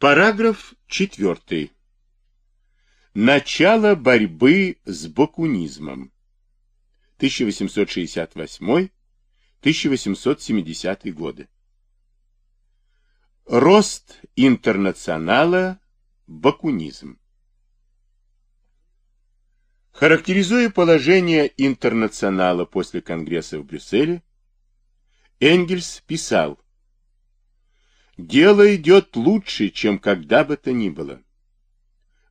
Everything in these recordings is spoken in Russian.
Параграф 4. Начало борьбы с бакунизмом. 1868-1870 годы. Рост интернационала, бакунизм. Характеризуя положение интернационала после Конгресса в Брюсселе, Энгельс писал Дело идет лучше, чем когда бы то ни было.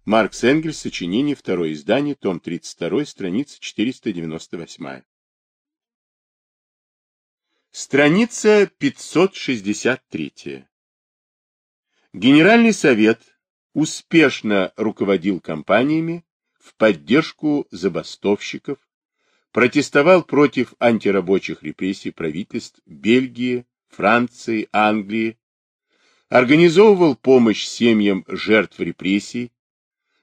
Маркс Энгельс, сочинение, второе издание, том 32, страница 498. Страница 563. Генеральный совет успешно руководил кампаниями в поддержку забастовщиков, протестовал против антирабочих репрессий правительств Бельгии, Франции, Англии, организовывал помощь семьям жертв репрессий,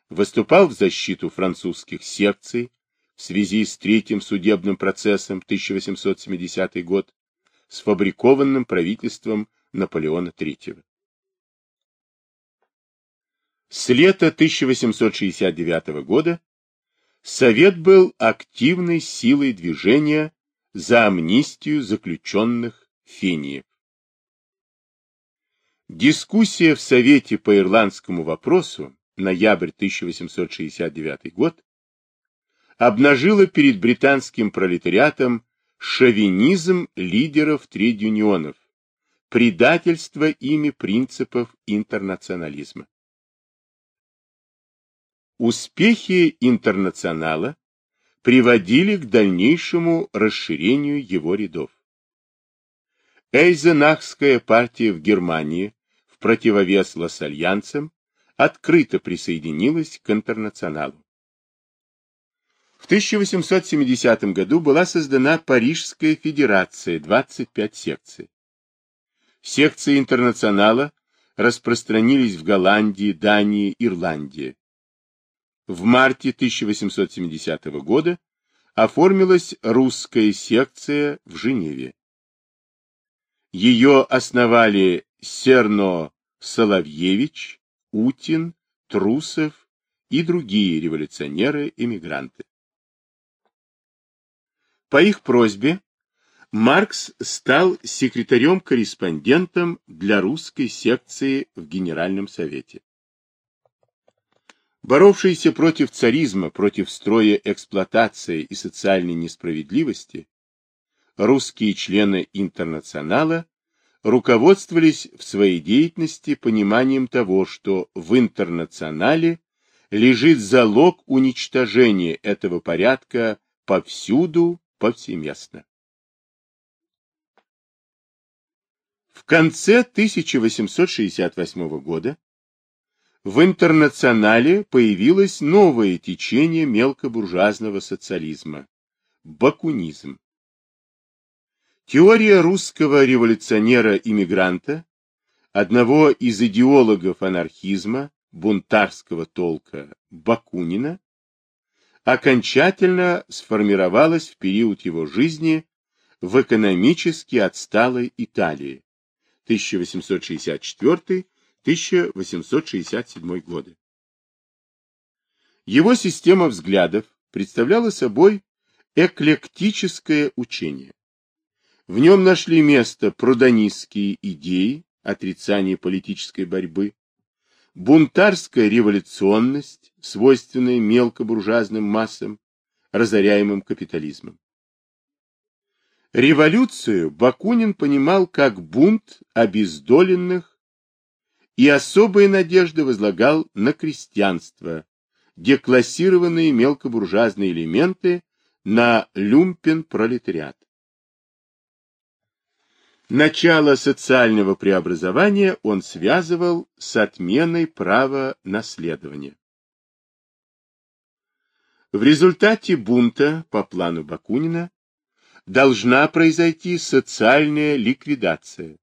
выступал в защиту французских секций в связи с третьим судебным процессом 1870 год, сфабрикованным правительством Наполеона III. С лета 1869 года Совет был активной силой движения за амнистию заключенных фениев. Дискуссия в Совете по ирландскому вопросу, ноябрь 1869 год, обнажила перед британским пролетариатом шовинизм лидеров трейд-юнионов, предательство ими принципов интернационализма. Успехи интернационала приводили к дальнейшему расширению его рядов. Эйзенахская партия в Германии в противовес лассальянцам, открыто присоединилась к интернационалу. В 1870 году была создана Парижская федерация, 25 секций. Секции интернационала распространились в Голландии, Дании, Ирландии. В марте 1870 года оформилась русская секция в Женеве. Ее основали Серно Соловьевич, Утин, Трусов и другие революционеры-эмигранты. По их просьбе Маркс стал секретарем-корреспондентом для русской секции в Генеральном Совете. Боровшиеся против царизма, против строя эксплуатации и социальной несправедливости, русские члены интернационала руководствовались в своей деятельности пониманием того, что в интернационале лежит залог уничтожения этого порядка повсюду, повсеместно. В конце 1868 года в интернационале появилось новое течение мелкобуржуазного социализма – бакунизм. Теория русского революционера-иммигранта, одного из идеологов анархизма, бунтарского толка Бакунина, окончательно сформировалась в период его жизни в экономически отсталой Италии 1864-1867 годы. Его система взглядов представляла собой эклектическое учение. В нем нашли место прудонистские идеи, отрицание политической борьбы, бунтарская революционность, свойственная мелкобуржуазным массам, разоряемым капитализмом. Революцию Бакунин понимал как бунт обездоленных и особые надежды возлагал на крестьянство, деклассированные мелкобуржуазные элементы на люмпен-пролетариат. Начало социального преобразования он связывал с отменой права наследования. В результате бунта, по плану Бакунина, должна произойти социальная ликвидация,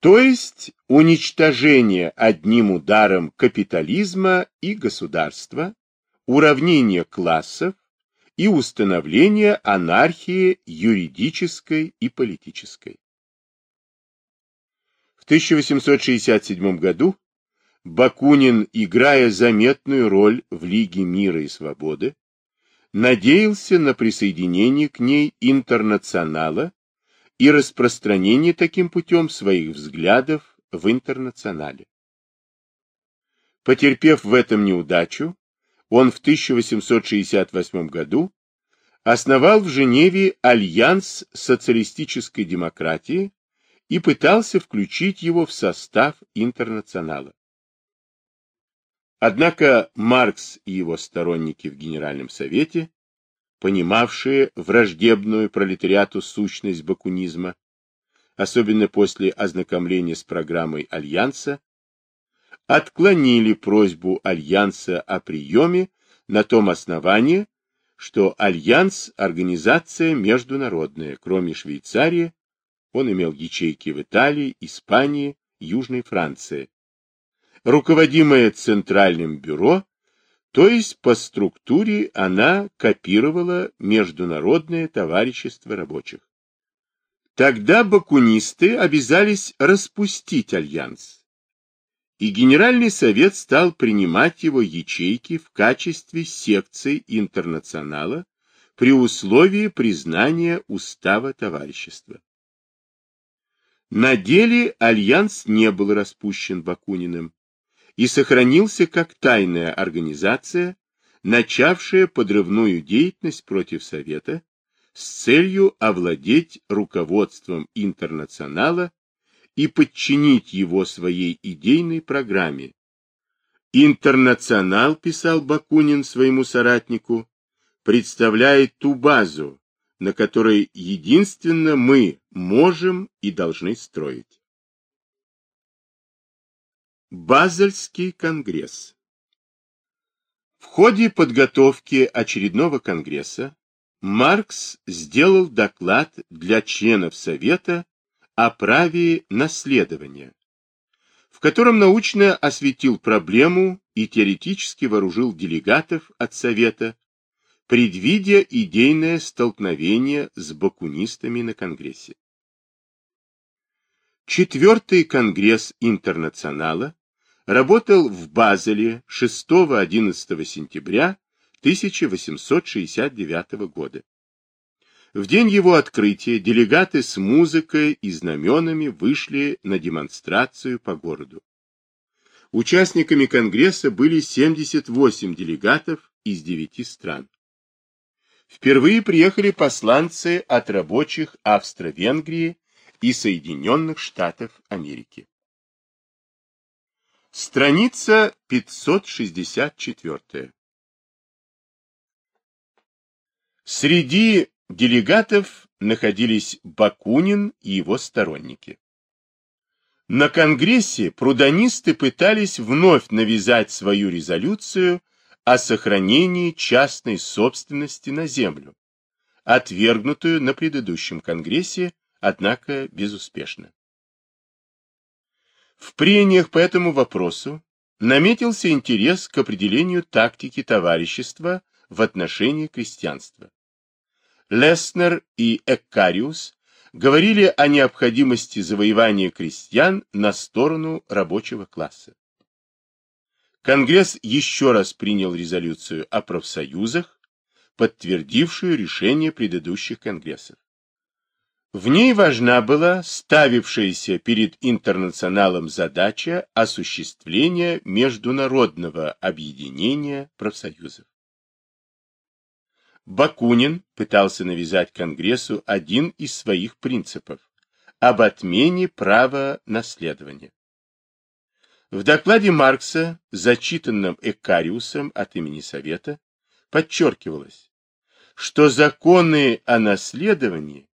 то есть уничтожение одним ударом капитализма и государства, уравнение классов и установление анархии юридической и политической. 1867 году Бакунин, играя заметную роль в Лиге мира и свободы, надеялся на присоединение к ней интернационала и распространение таким путем своих взглядов в интернационале. Потерпев в этом неудачу, он в 1868 году основал в Женеве Альянс социалистической демократии и пытался включить его в состав интернационала. Однако Маркс и его сторонники в Генеральном Совете, понимавшие враждебную пролетариату сущность бакунизма, особенно после ознакомления с программой Альянса, отклонили просьбу Альянса о приеме на том основании, что Альянс – организация международная, кроме Швейцарии, он имел ячейки в Италии, Испании, Южной Франции, руководимая Центральным бюро, то есть по структуре она копировала Международное товарищество рабочих. Тогда бакунисты обязались распустить альянс, и Генеральный совет стал принимать его ячейки в качестве секций интернационала при условии признания устава товарищества. На деле альянс не был распущен Бакуниным, и сохранился как тайная организация, начавшая подрывную деятельность против Совета с целью овладеть руководством интернационала и подчинить его своей идейной программе. Интернационал, писал Бакунин своему соратнику, представляет ту базу, на которой единственно мы можем и должны строить. Базельский конгресс В ходе подготовки очередного конгресса Маркс сделал доклад для членов Совета о праве наследования, в котором научно осветил проблему и теоретически вооружил делегатов от Совета, предвидя идейное столкновение с бакунистами на Конгрессе. Четвертый Конгресс Интернационала работал в Базеле 6-11 сентября 1869 года. В день его открытия делегаты с музыкой и знаменами вышли на демонстрацию по городу. Участниками Конгресса были 78 делегатов из 9 стран. Впервые приехали посланцы от рабочих Австро-Венгрии и Соединенных Штатов Америки. Страница 564. Среди делегатов находились Бакунин и его сторонники. На Конгрессе прудонисты пытались вновь навязать свою резолюцию о сохранении частной собственности на землю, отвергнутую на предыдущем Конгрессе, однако безуспешно. В прениях по этому вопросу наметился интерес к определению тактики товарищества в отношении крестьянства. Леснер и Эккариус говорили о необходимости завоевания крестьян на сторону рабочего класса. Конгресс еще раз принял резолюцию о профсоюзах, подтвердившую решение предыдущих конгрессов. В ней важна была ставившаяся перед интернационалом задача осуществления международного объединения профсоюзов. Бакунин пытался навязать Конгрессу один из своих принципов об отмене права наследования. В докладе Маркса, зачитанном Экариусом от имени Совета, подчеркивалось, что законы о наследовании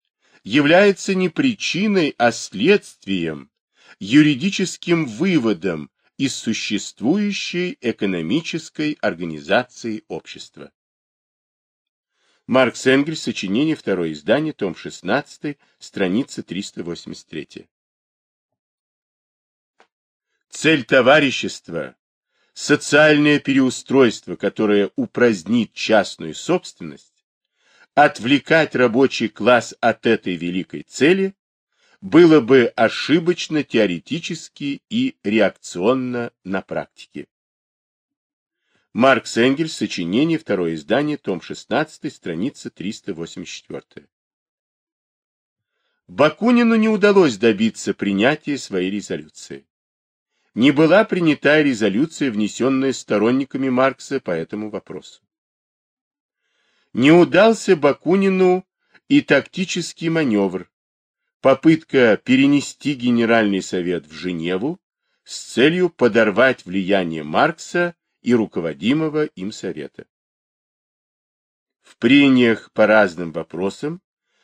является не причиной, а следствием, юридическим выводом из существующей экономической организации общества. Маркс Энгельс, сочинение, второе издание, том 16, страница 383. Цель товарищества – социальное переустройство, которое упразднит частную собственность, отвлекать рабочий класс от этой великой цели было бы ошибочно теоретически и реакционно на практике. Маркс Энгельс, сочинение, второе издание, том 16, страница 384. Бакунину не удалось добиться принятия своей резолюции. Не была принята резолюция, внесенная сторонниками Маркса по этому вопросу. Не удался Бакунину и тактический маневр, попытка перенести Генеральный совет в Женеву с целью подорвать влияние Маркса и руководимого им совета. В прениях по разным вопросам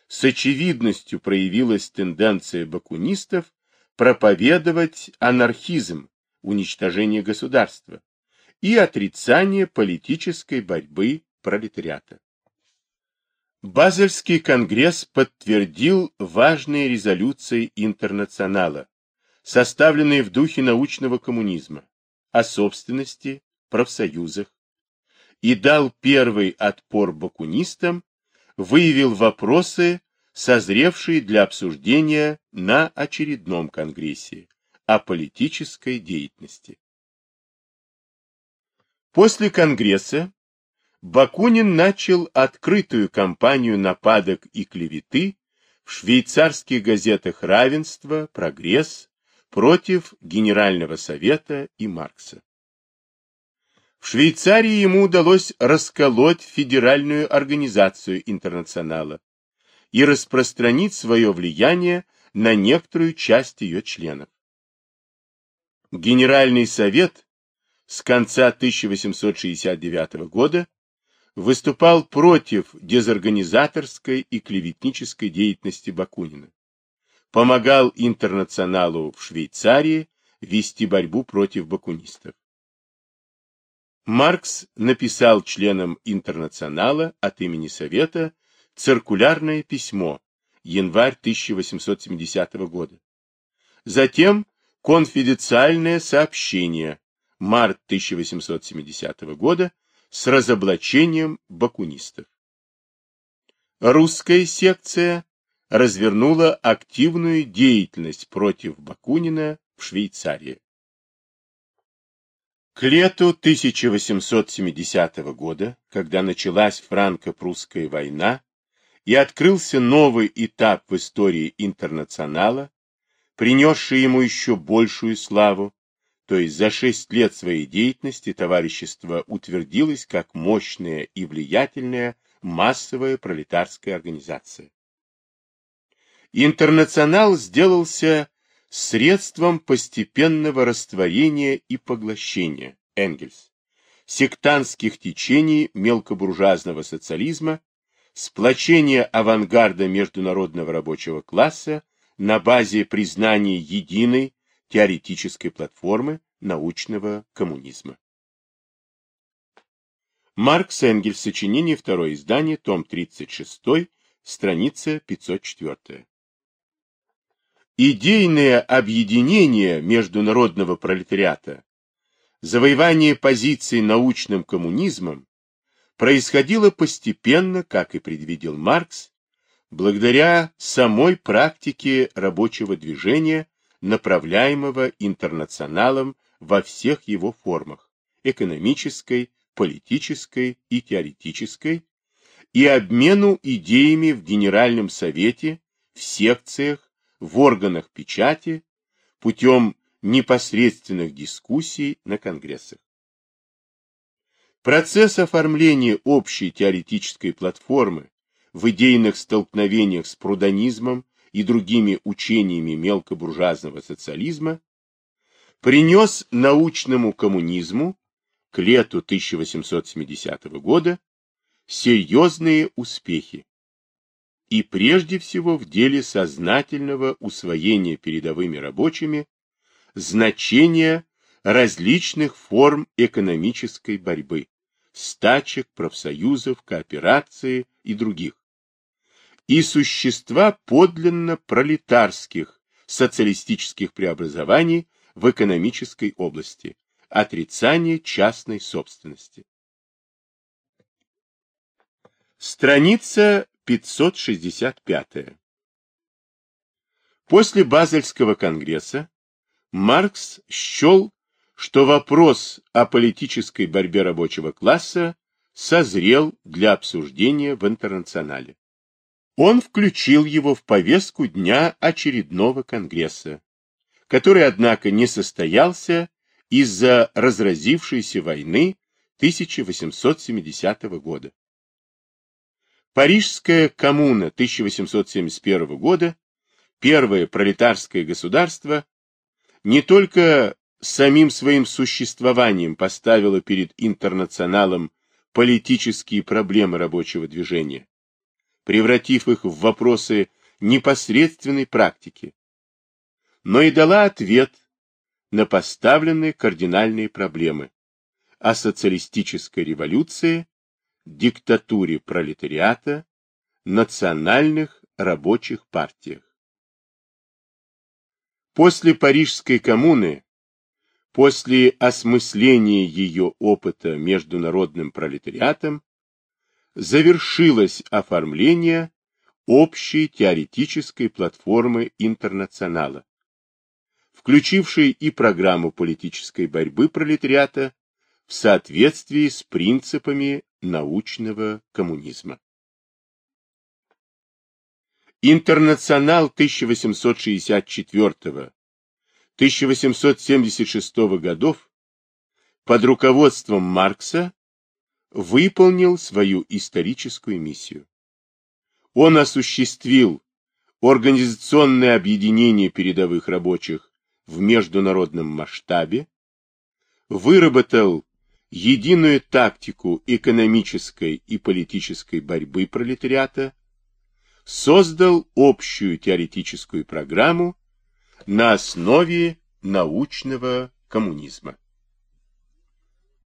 с очевидностью проявилась тенденция бакунистов проповедовать анархизм, уничтожение государства и отрицание политической борьбы пролетариата. Базельский конгресс подтвердил важные резолюции интернационала, составленные в духе научного коммунизма, о собственности, профсоюзах и дал первый отпор бакунистам, выявил вопросы, созревшие для обсуждения на очередном конгрессе о политической деятельности. После конгресса Бакунин начал открытую кампанию нападок и клеветы в швейцарских газетах «Равенство», «Прогресс» против Генерального совета и Маркса. В Швейцарии ему удалось расколоть Федеральную организацию интернационала и распространить свое влияние на некоторую часть ее членов. Генеральный совет с конца 1869 года выступал против дезорганизаторской и клеветнической деятельности Бакунина, помогал интернационалу в Швейцарии вести борьбу против бакунистов. Маркс написал членам Интернационала от имени Совета циркулярное письмо январь 1870 года. Затем конфиденциальное сообщение март 1870 года с разоблачением бакунистов. Русская секция развернула активную деятельность против Бакунина в Швейцарии. К лету 1870 года, когда началась франко-прусская война и открылся новый этап в истории интернационала, принесший ему еще большую славу, то есть за шесть лет своей деятельности товарищество утвердилось как мощная и влиятельная массовая пролетарская организация. Интернационал сделался средством постепенного растворения и поглощения Энгельс, сектантских течений мелкобуржуазного социализма, сплочения авангарда международного рабочего класса на базе признания единой теоретической платформы научного коммунизма. Маркс Энгельс, сочинение, второе издание, том 36, страница 504. Идейное объединение международного пролетариата, завоевание позиций научным коммунизмом происходило постепенно, как и предвидел Маркс, благодаря самой практике рабочего движения, направляемого интернационалом во всех его формах – экономической, политической и теоретической, и обмену идеями в Генеральном Совете, в секциях, в органах печати путем непосредственных дискуссий на конгрессах. Процесс оформления общей теоретической платформы в идейных столкновениях с прудонизмом и другими учениями мелкобуржуазного социализма принес научному коммунизму к лету 1870 года серьезные успехи и прежде всего в деле сознательного усвоения передовыми рабочими значения различных форм экономической борьбы, стачек, профсоюзов, кооперации и других, и существа подлинно пролетарских социалистических преобразований в экономической области, отрицание частной собственности. Страница 565. После Базельского конгресса Маркс счел, что вопрос о политической борьбе рабочего класса созрел для обсуждения в интернационале. Он включил его в повестку дня очередного конгресса, который, однако, не состоялся из-за разразившейся войны 1870 года. Парижская коммуна 1871 года, первое пролетарское государство, не только самим своим существованием поставила перед интернационалом политические проблемы рабочего движения, превратив их в вопросы непосредственной практики, но и дала ответ на поставленные кардинальные проблемы о социалистической революции, диктатуре пролетариата, национальных рабочих партиях. После Парижской коммуны, после осмысления ее опыта международным пролетариатом, завершилось оформление общей теоретической платформы интернационала, включившей и программу политической борьбы пролетариата в соответствии с принципами научного коммунизма. Интернационал 1864-1876 годов под руководством Маркса выполнил свою историческую миссию. Он осуществил организационное объединение передовых рабочих в международном масштабе, выработал единую тактику экономической и политической борьбы пролетариата, создал общую теоретическую программу на основе научного коммунизма.